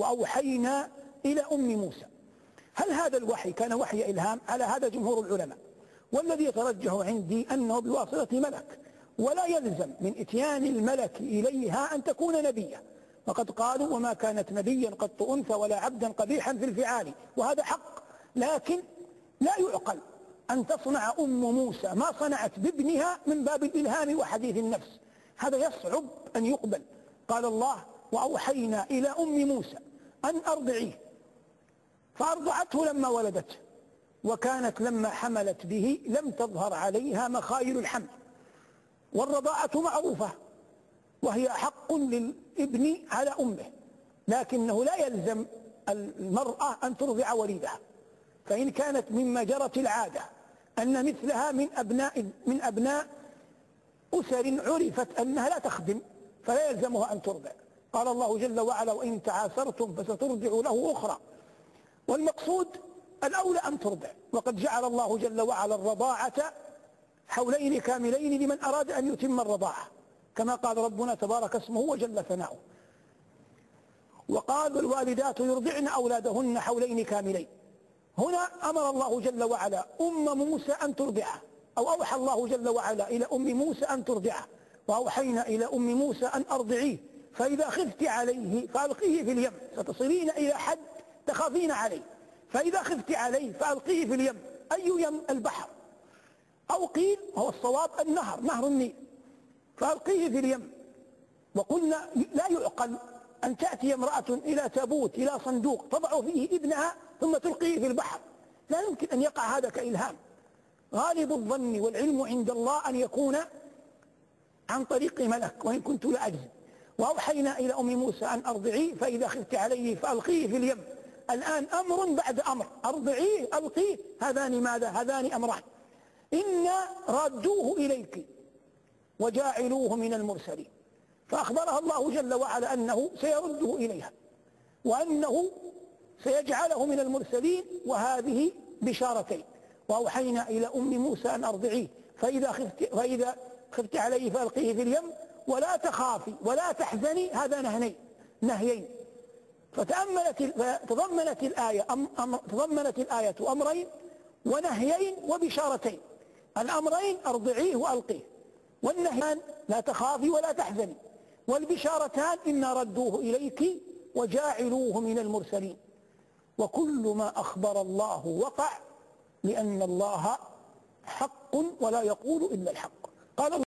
وأوحينا إلى أم موسى. هل هذا الوحي كان وحي إلهام على هذا جمهور العلماء؟ والذي يترجح عندي أنه بواسطة ملك ولا يلزم من إتيان الملك إليها أن تكون نبيا وقد قالوا وما كانت نبيا قد أنثى ولا عبدا قبيحا في الفعال وهذا حق. لكن لا يعقل أن تصنع أم موسى ما صنعت بابنها من باب الإلهام وحديث النفس. هذا يصعب أن يقبل. قال الله وأوحينا إلى أم موسى أن أرضعيه فأرضعته لما ولدته وكانت لما حملت به لم تظهر عليها مخايل الحمل. والرضاعة معروفة وهي حق للابن على أمه لكنه لا يلزم المرأة أن ترضع وليدها. فإن كانت مما جرت العادة أن مثلها من أبناء من أبناء أسر عرفت أنها لا تخدم فلا يلزمها أن ترضع. قال الله جل وعلا وإن تعاثرتم فسترضع له أخرى. والمقصود الأولى أن ترضع. وقد جعل الله جل وعلا الرضاعة حولين كاملين لمن أراد أن يتم الرضاعة. كما قال ربنا تبارك اسمه وجل ثناؤه. وقال الوالدات يرضعن أولادهن حولين كاملين. هنا أمر الله جل وعلا أم موسى أن ترضعه أو أوحى الله جل وعلا إلى أم موسى أن ترضعه وأوحينا إلى أم موسى أن أرضعيه. فإذا خفت عليه فألقيه في اليم ستصلين إلى حد تخافين عليه. فإذا خفت عليه فألقيه في اليم. أي يم؟ البحر. أو قيل هو الصواب النهر. نهر النيل. فألقيه في اليم. وقلنا لا يعقل أن تأتي امرأة إلى تابوت إلى صندوق تضع فيه ابنها ثم تلقيه في البحر. لا يمكن أن يقع هذا كإلهام. غالب الظن والعلم عند الله أن يكون عن طريق ملك وإن كنت لأجزم وأوحينا إلى أم موسى أن أرضعيه فإذا خفت عليه فألقيه في اليم. الآن أمر بعد أمر. أرضعيه ألقيه هذان ماذا؟ هذان أمران. إنا رادوه إليك وجاعلوه من المرسلين. فأخبرها الله جل وعلا أنه سيرده إليها وأنه سيجعله من المرسلين وهذه بشارتين. وأوحينا إلى أم موسى أن أرضعيه. فإذا خفت, فإذا خفت عليه فألقيه في اليم ولا تخافي ولا تحزني هذا نهني نهيين. فتأملت تضمنت الآية أم أم تضمنت الآية أمرين ونهيين وبشارتين. الأمرين أرضعيه وألقيه. والنهيان لا تخافي ولا تحزني. والبشارتان إنا ردوه إليك وجاعلوه من المرسلين. وكل ما أخبر الله وقع لأن الله حق ولا يقول إلا الحق. قال